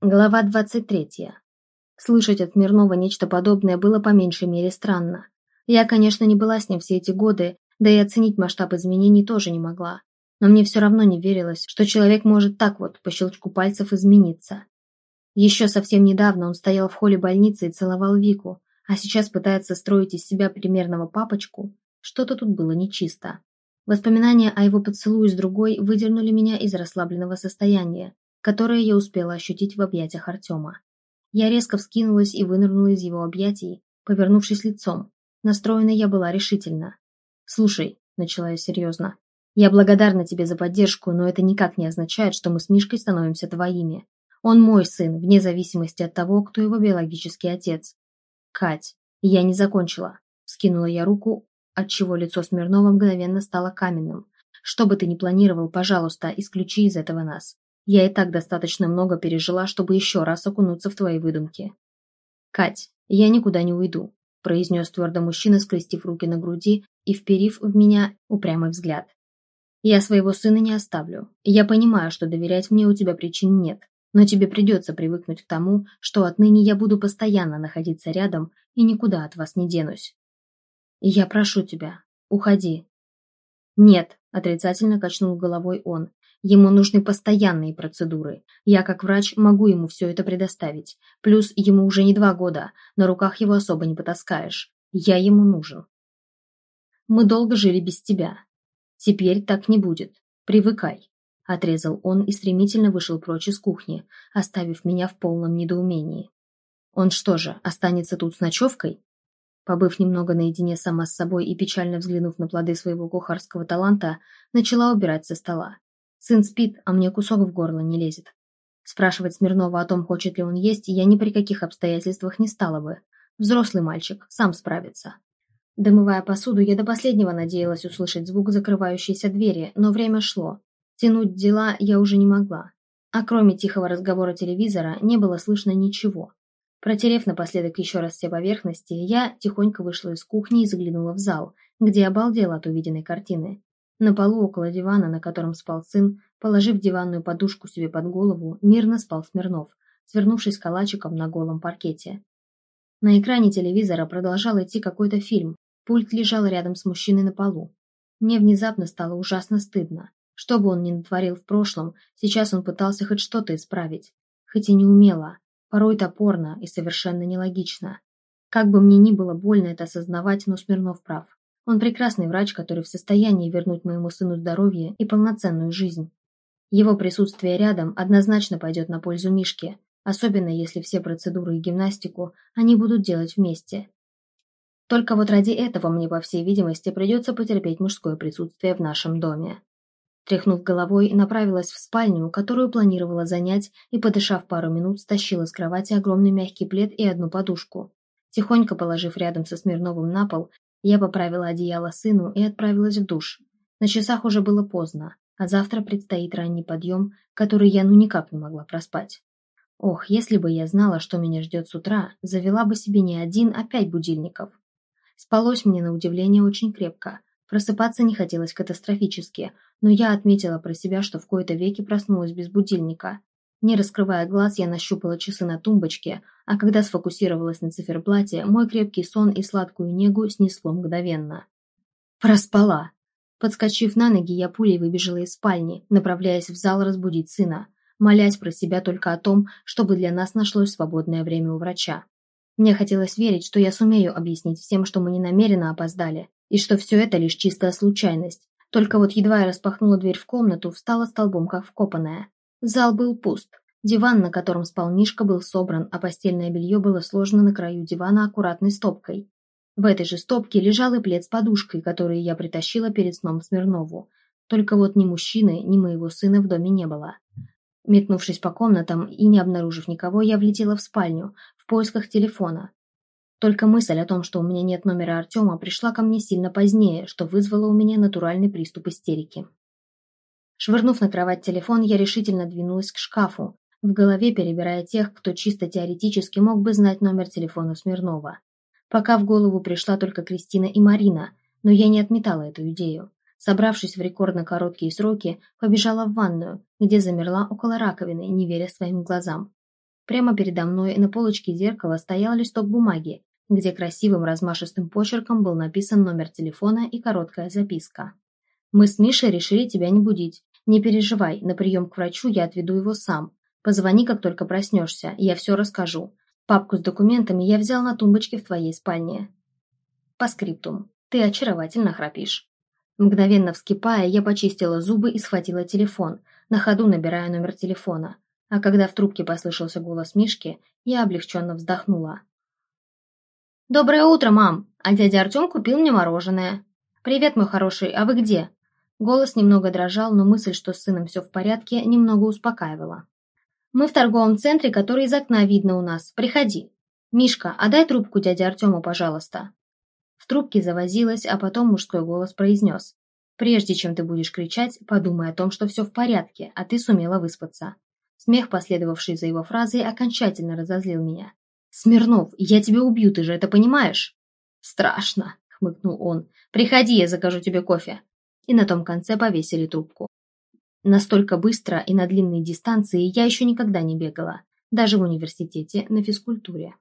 Глава 23. Слышать от Смирнова нечто подобное было по меньшей мере странно. Я, конечно, не была с ним все эти годы, да и оценить масштаб изменений тоже не могла. Но мне все равно не верилось, что человек может так вот, по щелчку пальцев, измениться. Еще совсем недавно он стоял в холле больницы и целовал Вику, а сейчас пытается строить из себя примерного папочку. Что-то тут было нечисто. Воспоминания о его поцелуе с другой выдернули меня из расслабленного состояния, которое я успела ощутить в объятиях Артема. Я резко вскинулась и вынырнула из его объятий, повернувшись лицом. Настроена я была решительно. «Слушай», — начала я серьезно, — «я благодарна тебе за поддержку, но это никак не означает, что мы с Мишкой становимся твоими. Он мой сын, вне зависимости от того, кто его биологический отец». «Кать, я не закончила», — скинула я руку, отчего лицо Смирнова мгновенно стало каменным. «Что бы ты ни планировал, пожалуйста, исключи из этого нас. Я и так достаточно много пережила, чтобы еще раз окунуться в твои выдумки. «Кать, я никуда не уйду», – произнес твердо мужчина, скрестив руки на груди и вперив в меня упрямый взгляд. «Я своего сына не оставлю. Я понимаю, что доверять мне у тебя причин нет, но тебе придется привыкнуть к тому, что отныне я буду постоянно находиться рядом и никуда от вас не денусь. Я прошу тебя, уходи». «Нет», – отрицательно качнул головой он, Ему нужны постоянные процедуры. Я, как врач, могу ему все это предоставить. Плюс ему уже не два года, на руках его особо не потаскаешь. Я ему нужен. Мы долго жили без тебя. Теперь так не будет. Привыкай. Отрезал он и стремительно вышел прочь из кухни, оставив меня в полном недоумении. Он что же, останется тут с ночевкой? Побыв немного наедине сама с собой и печально взглянув на плоды своего кухарского таланта, начала убирать со стола. Сын спит, а мне кусок в горло не лезет. Спрашивать Смирнова о том, хочет ли он есть, я ни при каких обстоятельствах не стала бы. Взрослый мальчик, сам справится. Домывая посуду, я до последнего надеялась услышать звук закрывающейся двери, но время шло. Тянуть дела я уже не могла. А кроме тихого разговора телевизора не было слышно ничего. Протерев напоследок еще раз все поверхности, я тихонько вышла из кухни и заглянула в зал, где обалдела от увиденной картины. На полу около дивана, на котором спал сын, положив диванную подушку себе под голову, мирно спал Смирнов, свернувшись калачиком на голом паркете. На экране телевизора продолжал идти какой-то фильм. Пульт лежал рядом с мужчиной на полу. Мне внезапно стало ужасно стыдно. Что бы он ни натворил в прошлом, сейчас он пытался хоть что-то исправить. Хоть и не умело, порой топорно и совершенно нелогично. Как бы мне ни было больно это осознавать, но Смирнов прав. Он прекрасный врач, который в состоянии вернуть моему сыну здоровье и полноценную жизнь. Его присутствие рядом однозначно пойдет на пользу Мишке, особенно если все процедуры и гимнастику они будут делать вместе. Только вот ради этого мне, по всей видимости, придется потерпеть мужское присутствие в нашем доме. Тряхнув головой, направилась в спальню, которую планировала занять, и, подышав пару минут, стащила с кровати огромный мягкий плед и одну подушку. Тихонько положив рядом со Смирновым на пол, я поправила одеяло сыну и отправилась в душ. На часах уже было поздно, а завтра предстоит ранний подъем, который я ну никак не могла проспать. Ох, если бы я знала, что меня ждет с утра, завела бы себе не один, а пять будильников. Спалось мне на удивление очень крепко. Просыпаться не хотелось катастрофически, но я отметила про себя, что в кои-то веки проснулась без будильника. Не раскрывая глаз, я нащупала часы на тумбочке, а когда сфокусировалась на циферблате, мой крепкий сон и сладкую негу снесло мгновенно. Проспала. Подскочив на ноги, я пулей выбежала из спальни, направляясь в зал разбудить сына, молясь про себя только о том, чтобы для нас нашлось свободное время у врача. Мне хотелось верить, что я сумею объяснить всем, что мы не намеренно опоздали, и что все это лишь чистая случайность. Только вот едва я распахнула дверь в комнату, встала столбом как вкопанная. Зал был пуст. Диван, на котором спал Мишка, был собран, а постельное белье было сложено на краю дивана аккуратной стопкой. В этой же стопке лежал и плед с подушкой, который я притащила перед сном Смирнову. Только вот ни мужчины, ни моего сына в доме не было. Метнувшись по комнатам и не обнаружив никого, я влетела в спальню, в поисках телефона. Только мысль о том, что у меня нет номера Артема, пришла ко мне сильно позднее, что вызвало у меня натуральный приступ истерики. Швырнув на кровать телефон, я решительно двинулась к шкафу, в голове перебирая тех, кто чисто теоретически мог бы знать номер телефона Смирнова. Пока в голову пришла только Кристина и Марина, но я не отметала эту идею. Собравшись в рекордно короткие сроки, побежала в ванную, где замерла около раковины, не веря своим глазам. Прямо передо мной на полочке зеркала стоял листок бумаги, где красивым размашистым почерком был написан номер телефона и короткая записка. «Мы с Мишей решили тебя не будить. Не переживай, на прием к врачу я отведу его сам. Позвони, как только проснешься, я все расскажу. Папку с документами я взял на тумбочке в твоей спальне. По скриптум. Ты очаровательно храпишь». Мгновенно вскипая, я почистила зубы и схватила телефон, на ходу набирая номер телефона. А когда в трубке послышался голос Мишки, я облегченно вздохнула. «Доброе утро, мам! А дядя Артем купил мне мороженое. Привет, мой хороший, а вы где?» Голос немного дрожал, но мысль, что с сыном все в порядке, немного успокаивала. «Мы в торговом центре, который из окна видно у нас. Приходи. Мишка, отдай трубку дяде Артему, пожалуйста». В трубке завозилась, а потом мужской голос произнес. «Прежде чем ты будешь кричать, подумай о том, что все в порядке, а ты сумела выспаться». Смех, последовавший за его фразой, окончательно разозлил меня. «Смирнов, я тебя убью, ты же это понимаешь?» «Страшно», — хмыкнул он. «Приходи, я закажу тебе кофе» и на том конце повесили трубку. Настолько быстро и на длинные дистанции я еще никогда не бегала, даже в университете на физкультуре.